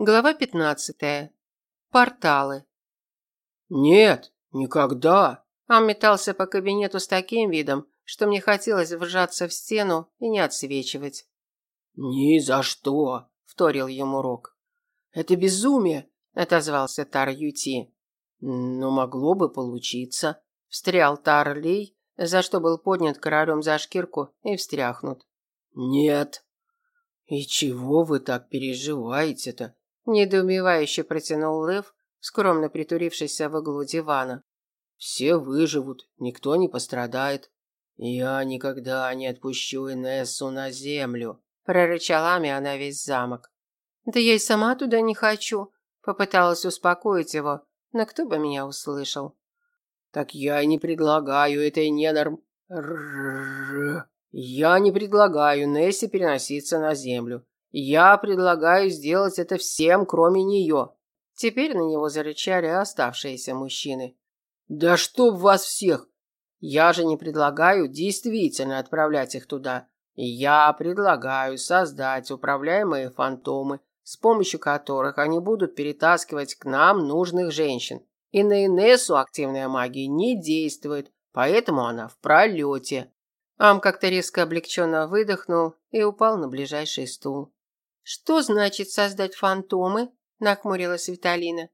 Глава 15. Порталы. Нет, никогда. Он метался по кабинету с таким видом, что мне хотелось вжаться в стену и не отсвечивать. Ни за что, вторил ему Рок. Это безумие, отозвался Тар Юти. Но могло бы получиться, встрял Тар Лей, за что был поднят королем за шкирку и встряхнут. Нет. И чего вы так переживаете-то? Недоумевающе протянул Лев, скромно притурившийся в углу дивана. Все выживут, никто не пострадает. Я никогда не отпущу Инессу на землю, прорычала Ами на весь замок. Да я и сама туда не хочу, попыталась успокоить его, но кто бы меня услышал. Так я не предлагаю этой ненорм... Я не предлагаю Нессе переноситься на землю. Я предлагаю сделать это всем, кроме нее. Теперь на него зарычали оставшиеся мужчины. Да чтоб вас всех! Я же не предлагаю действительно отправлять их туда. Я предлагаю создать управляемые фантомы, с помощью которых они будут перетаскивать к нам нужных женщин. И на Инессу активная магия не действует, поэтому она в пролете. Ам как-то резко облегченно выдохнул и упал на ближайший стул. Что значит создать фантомы? нахмурилась Виталина.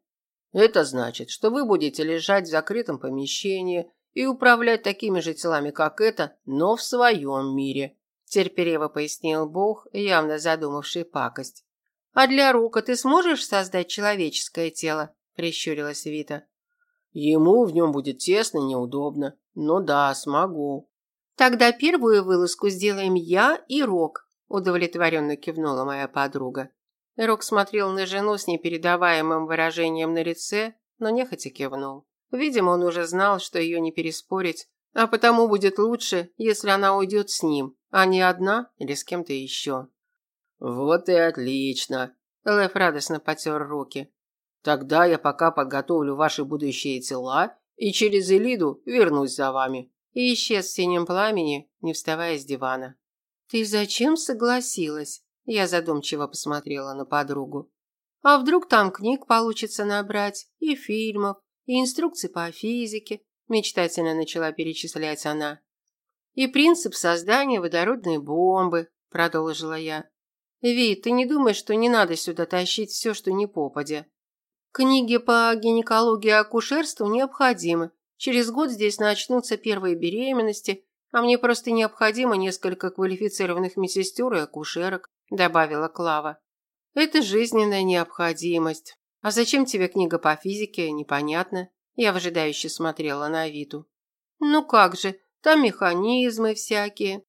Это значит, что вы будете лежать в закрытом помещении и управлять такими же телами, как это, но в своем мире, терпеливо пояснил Бог, явно задумавший пакость. А для Рука ты сможешь создать человеческое тело? прищурилась Вита. Ему в нем будет тесно и неудобно. Но да, смогу. Тогда первую вылазку сделаем я и Рок, удовлетворенно кивнула моя подруга. Рок смотрел на жену с непередаваемым выражением на лице, но нехотя кивнул. Видимо, он уже знал, что ее не переспорить, а потому будет лучше, если она уйдет с ним, а не одна или с кем-то еще. Вот и отлично. Лев радостно потер руки. Тогда я пока подготовлю ваши будущие тела и через Элиду вернусь за вами. И исчез в синем пламени, не вставая с дивана. «Ты зачем согласилась?» Я задумчиво посмотрела на подругу. «А вдруг там книг получится набрать, и фильмов, и инструкций по физике?» Мечтательно начала перечислять она. «И принцип создания водородной бомбы», продолжила я. «Ви, ты не думаешь, что не надо сюда тащить все, что не попадя?» «Книги по гинекологии и акушерству необходимы. Через год здесь начнутся первые беременности, а мне просто необходимо несколько квалифицированных медсестер и акушерок», добавила Клава. «Это жизненная необходимость. А зачем тебе книга по физике, непонятно?» Я выжидающе смотрела на Виту. «Ну как же, там механизмы всякие.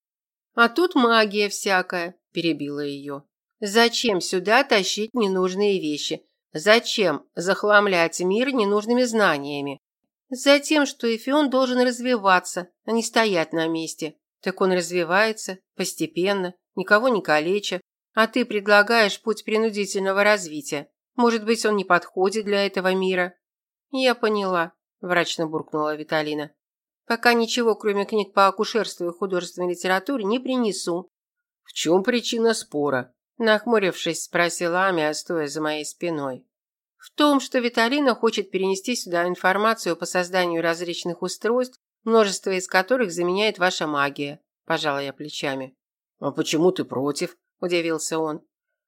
А тут магия всякая», перебила ее. «Зачем сюда тащить ненужные вещи? Зачем захламлять мир ненужными знаниями? Затем, что Эфион должен развиваться, а не стоять на месте. Так он развивается, постепенно, никого не калеча, а ты предлагаешь путь принудительного развития. Может быть, он не подходит для этого мира? Я поняла, мрачно буркнула Виталина. Пока ничего, кроме книг по акушерству и художественной литературе, не принесу. В чем причина спора? Нахмурившись, спросила Амия, стоя за моей спиной. В том, что Виталина хочет перенести сюда информацию по созданию различных устройств, множество из которых заменяет ваша магия, пожала я плечами. А почему ты против? удивился он.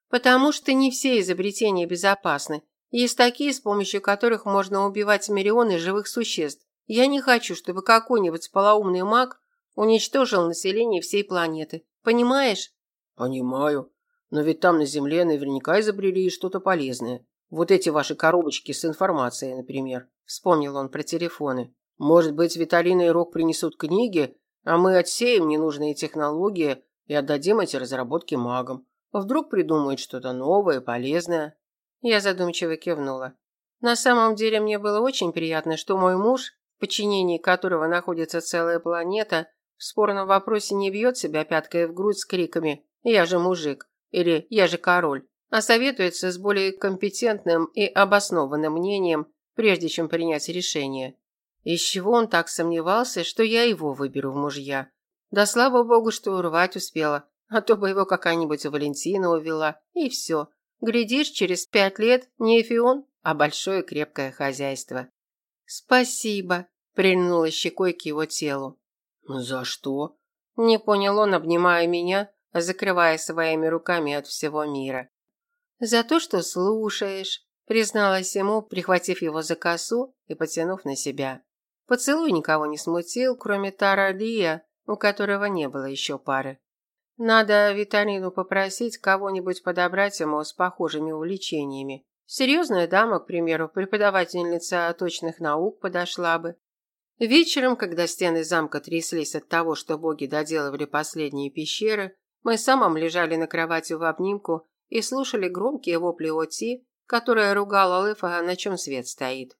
Потому что не все изобретения безопасны. Есть такие, с помощью которых можно убивать миллионы живых существ. Я не хочу, чтобы какой-нибудь полоумный маг уничтожил население всей планеты. Понимаешь? Понимаю. Но ведь там на Земле наверняка изобрели что-то полезное. Вот эти ваши коробочки с информацией, например. Вспомнил он про телефоны. Может быть, Виталина и Рок принесут книги, а мы отсеем ненужные технологии и отдадим эти разработки магам. Вдруг придумают что-то новое, полезное. Я задумчиво кивнула. На самом деле мне было очень приятно, что мой муж, в подчинении которого находится целая планета, в спорном вопросе не бьет себя пяткой в грудь с криками «Я же мужик» или «Я же король», а советуется с более компетентным и обоснованным мнением, прежде чем принять решение. Из чего он так сомневался, что я его выберу в мужья? Да слава богу, что урвать успела, а то бы его какая-нибудь Валентина увела, и все. Глядишь, через пять лет не Эфион, а большое крепкое хозяйство. Спасибо, прильнула щекой к его телу. За что? Не понял он, обнимая меня, закрывая своими руками от всего мира. За то, что слушаешь, призналась ему, прихватив его за косу и потянув на себя. Поцелуй никого не смутил, кроме Тара Лия, у которого не было еще пары. Надо Виталину попросить кого-нибудь подобрать ему с похожими увлечениями. Серьезная дама, к примеру, преподавательница точных наук подошла бы. Вечером, когда стены замка тряслись от того, что боги доделывали последние пещеры, мы с самым лежали на кровати в обнимку и слушали громкие вопли Оти, которая ругала Лефа, на чем свет стоит.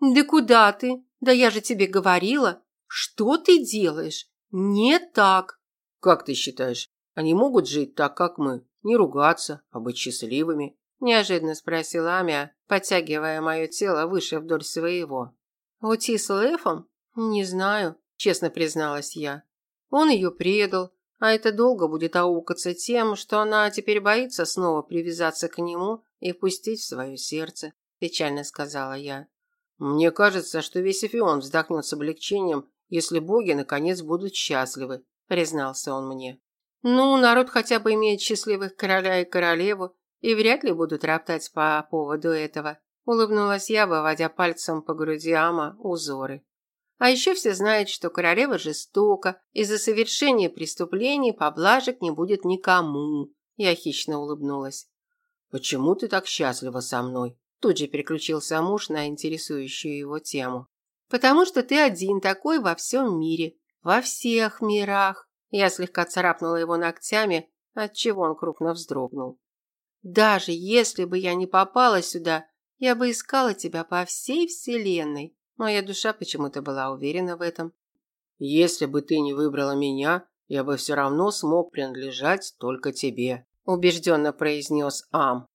«Да куда ты? Да я же тебе говорила! Что ты делаешь? Не так!» «Как ты считаешь, они могут жить так, как мы, не ругаться, а быть счастливыми?» Неожиданно спросила Амия, подтягивая мое тело выше вдоль своего. «Ути с Лефом? Не знаю», честно призналась я. Он ее предал, а это долго будет аукаться тем, что она теперь боится снова привязаться к нему и впустить в свое сердце, печально сказала я. Мне кажется, что весь Эфион вздохнет с облегчением, если боги наконец будут счастливы, признался он мне. Ну, народ хотя бы имеет счастливых короля и королеву, и вряд ли будут роптать по поводу этого, улыбнулась я, выводя пальцем по груди Ама узоры. А еще все знают, что королева жестока, и за совершение преступлений поблажек не будет никому. Я хищно улыбнулась. Почему ты так счастлива со мной? Тут же переключился муж на интересующую его тему. Потому что ты один такой во всем мире, во всех мирах. Я слегка царапнула его ногтями, отчего он крупно вздрогнул. Даже если бы я не попала сюда, я бы искала тебя по всей вселенной. Моя душа почему-то была уверена в этом. Если бы ты не выбрала меня, я бы все равно смог принадлежать только тебе, убежденно произнес Ам.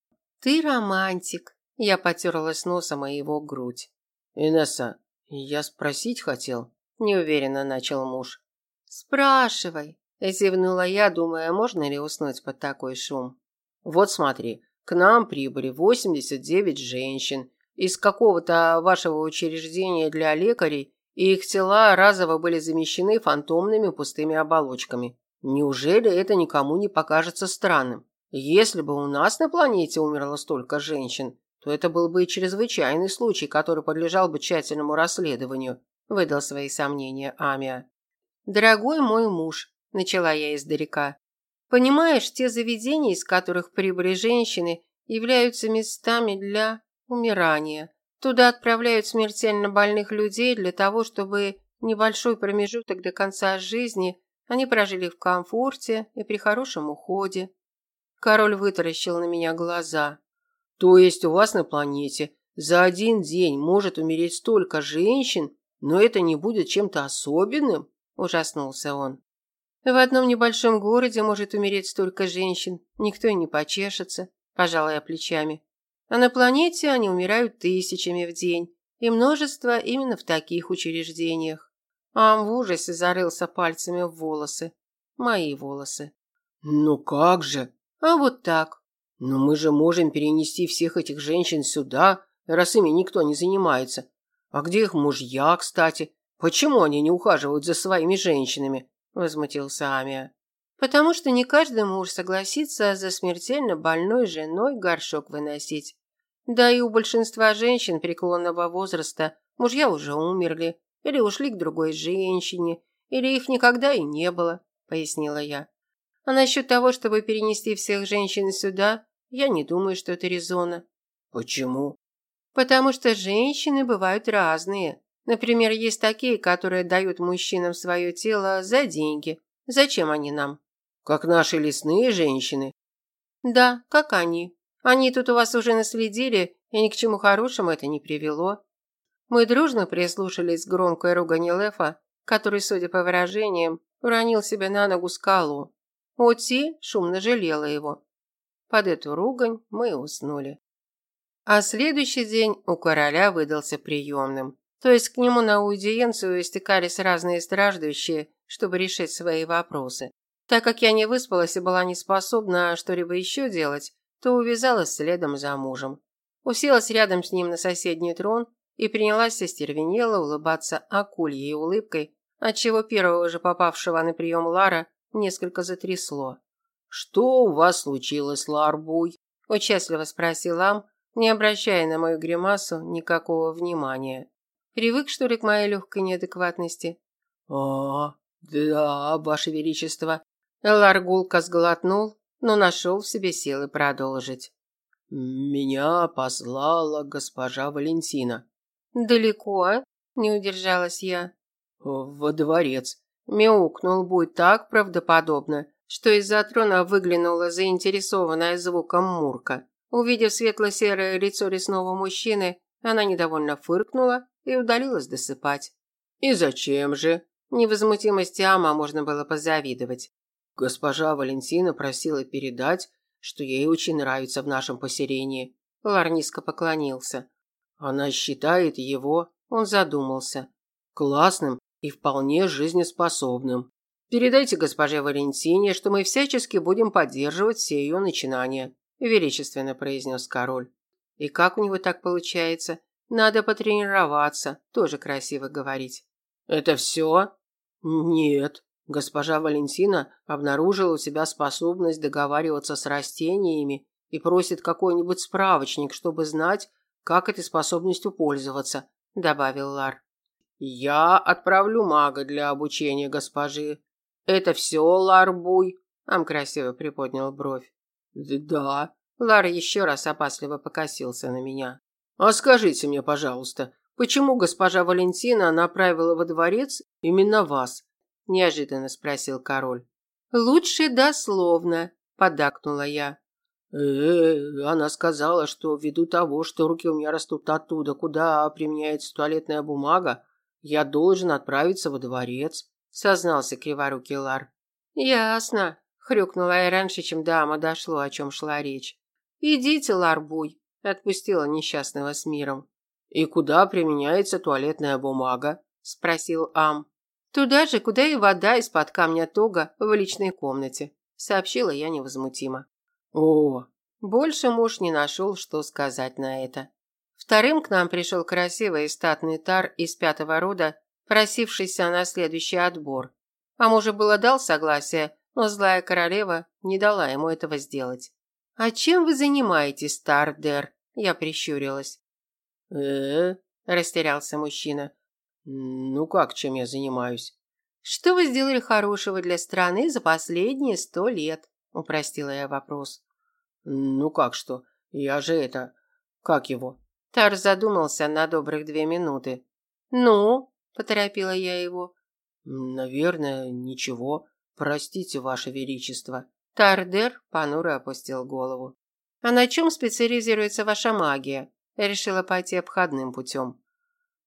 Ты романтик. Я потерлась носом о его грудь. Инесса, я спросить хотел, неуверенно начал муж. «Спрашивай», – зевнула я, думая, можно ли уснуть под такой шум. «Вот смотри, к нам прибыли 89 женщин из какого-то вашего учреждения для лекарей, и их тела разово были замещены фантомными пустыми оболочками. Неужели это никому не покажется странным? Если бы у нас на планете умерло столько женщин, то это был бы чрезвычайный случай, который подлежал бы тщательному расследованию», – выдал свои сомнения Амия. «Дорогой мой муж», – начала я издалека, – «понимаешь, те заведения, из которых прибыли женщины, являются местами для умирания. Туда отправляют смертельно больных людей для того, чтобы небольшой промежуток до конца жизни они прожили в комфорте и при хорошем уходе». Король вытаращил на меня глаза. «То есть у вас на планете за один день может умереть столько женщин, но это не будет чем-то особенным?» ужаснулся он. В одном небольшом городе может умереть столько женщин, никто и не почешется, пожала плечами. А на планете они умирают тысячами в день, и множество именно в таких учреждениях. Ам в ужасе зарылся пальцами в волосы. Мои волосы. Ну как же? А вот так. Но мы же можем перенести всех этих женщин сюда, раз ими никто не занимается. А где их мужья, кстати? Почему они не ухаживают за своими женщинами? возмутился Амия. Потому что не каждый муж согласится за смертельно больной женой горшок выносить. Да и у большинства женщин преклонного возраста мужья уже умерли или ушли к другой женщине, или их никогда и не было, пояснила я. А насчет того, чтобы перенести всех женщин сюда, я не думаю, что это резонно. Почему? Потому что женщины бывают разные. Например, есть такие, которые дают мужчинам свое тело за деньги. Зачем они нам? Как наши лесные женщины. Да, как они. Они тут у вас уже наследили, и ни к чему хорошему это не привело. Мы дружно прислушались к громкой ругани Лефа, который, судя по выражениям, уронил себе на ногу скалу. Оти шумно жалела его. Под эту ругань мы уснули. А следующий день у короля выдался приемным. То есть к нему на аудиенцию истекались разные страждущие, чтобы решить свои вопросы. Так как я не выспалась и была не способна что-либо еще делать, то увязалась следом за мужем. Уселась рядом с ним на соседний трон и принялась остервенело улыбаться акульей улыбкой, отчего первого же попавшего на прием Лара несколько затрясло. «Что у вас случилось, Ларбуй?» – участливо спросил Ам, не обращая на мою гримасу никакого внимания. Привык, что ли, к моей легкой неадекватности? «А, да, ваше величество». Ларгулка сглотнул, но нашел в себе силы продолжить. «Меня послала госпожа Валентина». «Далеко?» – не удержалась я. «Во дворец». Мяукнул Буй так правдоподобно, что из-за трона выглянула заинтересованная звуком Мурка. Увидев светло-серое лицо лесного мужчины, она недовольно фыркнула и удалилась досыпать. «И зачем же?» Невозмутимости Ама можно было позавидовать. Госпожа Валентина просила передать, что ей очень нравится в нашем поселении. Ларниско поклонился. Она считает его, он задумался, классным и вполне жизнеспособным. Передайте госпоже Валентине, что мы всячески будем поддерживать все ее начинания, величественно произнес король. И как у него так получается? Надо потренироваться, тоже красиво говорить. Это все? Нет. Госпожа Валентина обнаружила у себя способность договариваться с растениями и просит какой-нибудь справочник, чтобы знать, как этой способностью пользоваться, добавил Лар. Я отправлю мага для обучения госпожи. Это все, Ларбуй? Ам красиво приподнял бровь. Да. Лар еще раз опасливо покосился на меня. А скажите мне, пожалуйста, почему госпожа Валентина направила во дворец именно вас? Неожиданно спросил король. Лучше дословно, поддакнула я. Э, -э она сказала, что ввиду того, что руки у меня растут оттуда, куда применяется туалетная бумага, я должен отправиться во дворец, сознался криворукий Лар. Ясно, хрюкнула я раньше, чем дама дошло, о чем шла речь. Идите, Ларбуй, отпустила несчастного с миром. И куда применяется туалетная бумага? спросил Ам. Туда же, куда и вода из-под камня тога в личной комнате, сообщила я невозмутимо. О, больше муж не нашел, что сказать на это. Вторым к нам пришел красивый и статный тар из пятого рода, просившийся на следующий отбор. А муж было дал согласие, но злая королева не дала ему этого сделать. «А чем вы занимаетесь, Тардер?» Я прищурилась. э растерялся мужчина. «Ну как, чем я занимаюсь?» «Что вы сделали хорошего для страны за последние сто лет?» Упростила я вопрос. «Ну как что? Я же это... Как его?» Тар задумался на добрых две минуты. «Ну?» – поторопила я его. «Наверное, ничего. Простите, Ваше Величество». Тардер понуро опустил голову. «А на чем специализируется ваша магия?» Решила пойти обходным путем.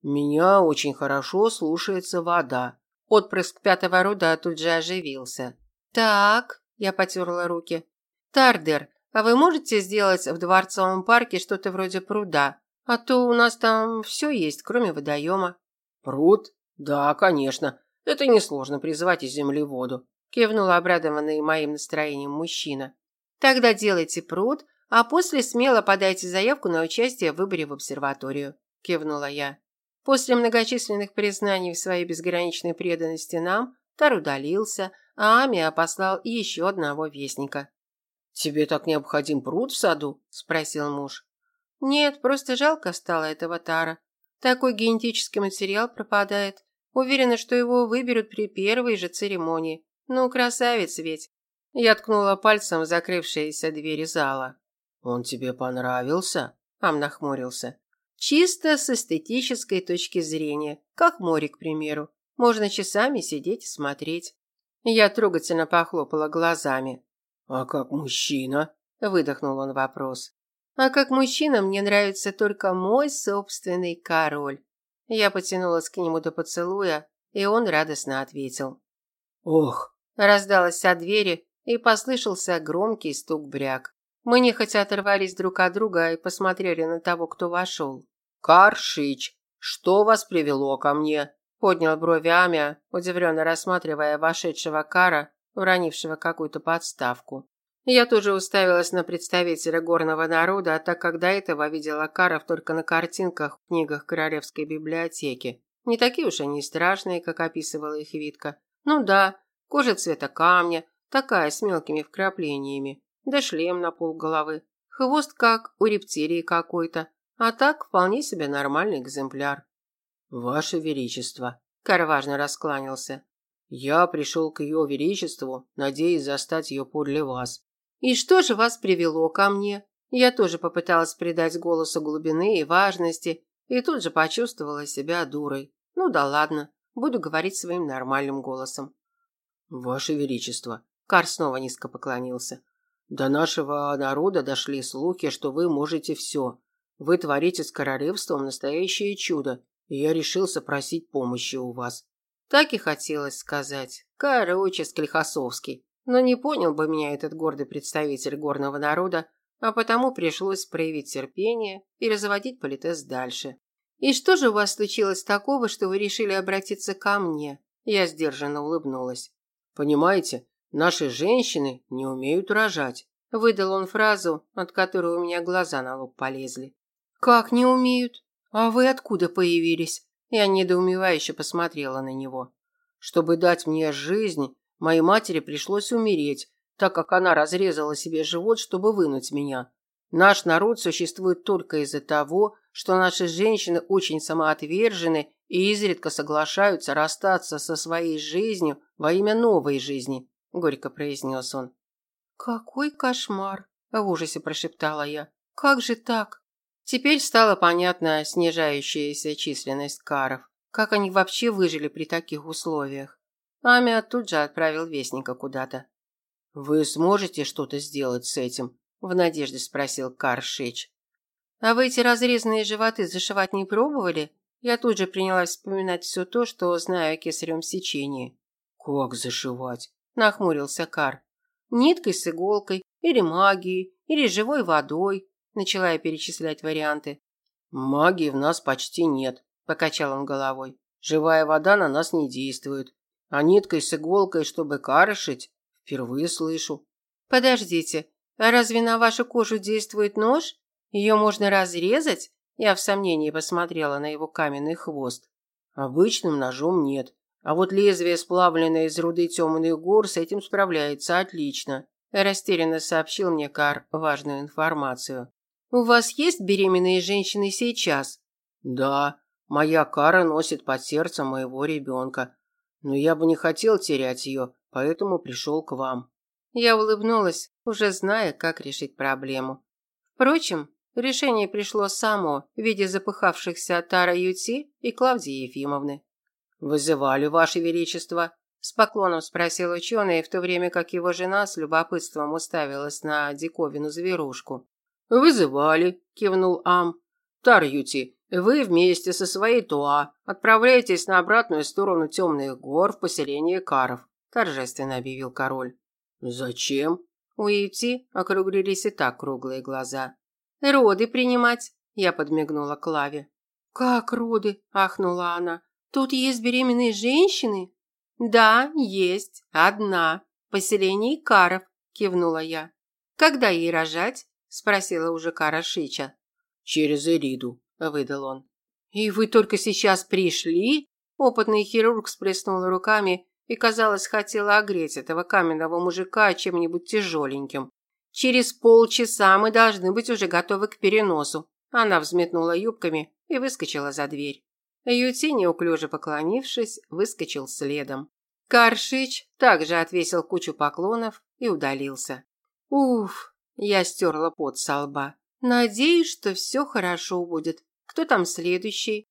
«Меня очень хорошо слушается вода». Отпрыск пятого рода тут же оживился. «Так», – я потерла руки. «Тардер, а вы можете сделать в дворцовом парке что-то вроде пруда? А то у нас там все есть, кроме водоема». «Пруд? Да, конечно. Это несложно призвать из земли воду», – кивнул обрадованный моим настроением мужчина. «Тогда делайте пруд, а после смело подайте заявку на участие в выборе в обсерваторию», – кивнула я. После многочисленных признаний в своей безграничной преданности нам, Тар удалился, а Амия послал еще одного вестника. «Тебе так необходим пруд в саду?» – спросил муж. Нет, просто жалко стало этого Тара. Такой генетический материал пропадает. Уверена, что его выберут при первой же церемонии. Ну, красавец ведь. Я ткнула пальцем в закрывшиеся двери зала. Он тебе понравился? Ам нахмурился. Чисто с эстетической точки зрения, как море, к примеру. Можно часами сидеть и смотреть. Я трогательно похлопала глазами. А как мужчина? выдохнул он вопрос. А как мужчина мне нравится только мой собственный король. Я потянулась к нему до поцелуя, и он радостно ответил. Ох, раздалось от двери, и послышался громкий стук бряк. Мы нехотя оторвались друг от друга и посмотрели на того, кто вошел. «Каршич, что вас привело ко мне?» Поднял брови Амя, удивленно рассматривая вошедшего Кара, уронившего какую-то подставку. Я тоже уставилась на представителя горного народа, так как до этого видела каров только на картинках в книгах Королевской библиотеки. Не такие уж они страшные, как описывала их Витка. Ну да, кожа цвета камня, такая с мелкими вкраплениями, да шлем на пол головы. Хвост как у рептилии какой-то, а так вполне себе нормальный экземпляр. Ваше Величество, Кар важно раскланялся. Я пришел к ее Величеству, надеясь застать ее подле вас. И что же вас привело ко мне? Я тоже попыталась придать голосу глубины и важности, и тут же почувствовала себя дурой. Ну да ладно, буду говорить своим нормальным голосом. Ваше Величество, Кар снова низко поклонился. До нашего народа дошли слухи, что вы можете все. Вы творите с королевством настоящее чудо, и я решился просить помощи у вас. Так и хотелось сказать. Короче, Склихосовский. Но не понял бы меня этот гордый представитель горного народа, а потому пришлось проявить терпение и разводить политез дальше. «И что же у вас случилось такого, что вы решили обратиться ко мне?» Я сдержанно улыбнулась. «Понимаете, наши женщины не умеют рожать», выдал он фразу, от которой у меня глаза на лоб полезли. «Как не умеют? А вы откуда появились?» Я недоумевающе посмотрела на него. «Чтобы дать мне жизнь, Моей матери пришлось умереть, так как она разрезала себе живот, чтобы вынуть меня. Наш народ существует только из-за того, что наши женщины очень самоотвержены и изредка соглашаются расстаться со своей жизнью во имя новой жизни, горько произнес он. Какой кошмар, в ужасе прошептала я. Как же так? Теперь стало понятна снижающаяся численность каров. Как они вообще выжили при таких условиях? Амиа тут же отправил вестника куда-то. «Вы сможете что-то сделать с этим?» – в надежде спросил Каршич. «А вы эти разрезанные животы зашивать не пробовали?» Я тут же принялась вспоминать все то, что знаю о кесаревом сечении. «Как зашивать?» – нахмурился Кар. «Ниткой с иголкой, или магией, или живой водой», – начала я перечислять варианты. «Магии в нас почти нет», – покачал он головой. «Живая вода на нас не действует. А ниткой с иголкой, чтобы карышить, впервые слышу. Подождите, а разве на вашу кожу действует нож? Ее можно разрезать? Я в сомнении посмотрела на его каменный хвост. Обычным ножом нет. А вот лезвие, сплавленное из руды темных гор, с этим справляется отлично. Растерянно сообщил мне Кар важную информацию. У вас есть беременные женщины сейчас? Да, моя Кара носит под сердцем моего ребенка. Но я бы не хотел терять ее, поэтому пришел к вам. Я улыбнулась, уже зная, как решить проблему. Впрочем, решение пришло само в виде запыхавшихся Тара Юти и Клавдии Ефимовны. «Вызывали, Ваше Величество?» С поклоном спросил ученый, в то время как его жена с любопытством уставилась на диковину зверушку. «Вызывали», – кивнул Ам. «Тар Юти, вы вместе со своей Туа отправляетесь на обратную сторону темных гор в поселение Каров, торжественно объявил король. Зачем? У округлились и так круглые глаза. Роды принимать, я подмигнула Клаве. Как роды? ахнула она. Тут есть беременные женщины? Да, есть, одна. В поселении Каров, кивнула я. Когда ей рожать? спросила уже Кара Шича. Через Эриду, выдал он. И вы только сейчас пришли? Опытный хирург сплеснул руками и, казалось, хотела огреть этого каменного мужика чем-нибудь тяжеленьким. Через полчаса мы должны быть уже готовы к переносу. Она взметнула юбками и выскочила за дверь. Юти, неуклюже поклонившись, выскочил следом. Каршич также отвесил кучу поклонов и удалился. Уф, я стерла пот со лба. Надеюсь, что все хорошо будет. Кто там следующий?